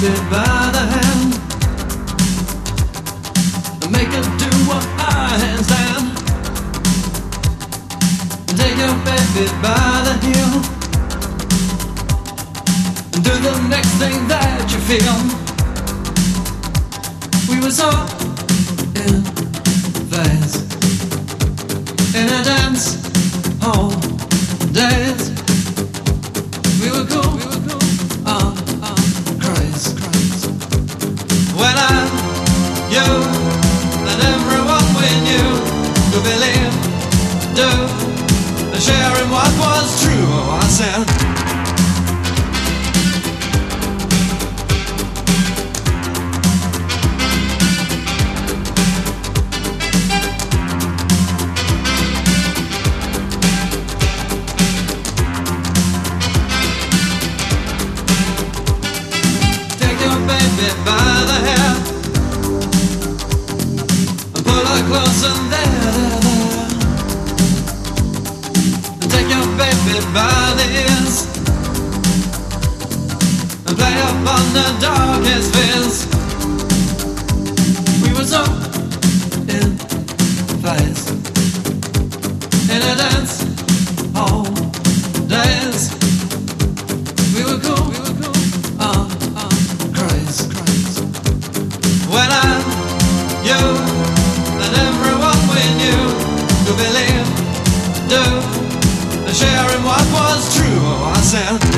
baby by the hand and make her do a high handstand. Take your baby by the heel and do the next thing that you feel. We were so ears and play upon the darkest true.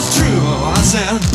It's true. I said.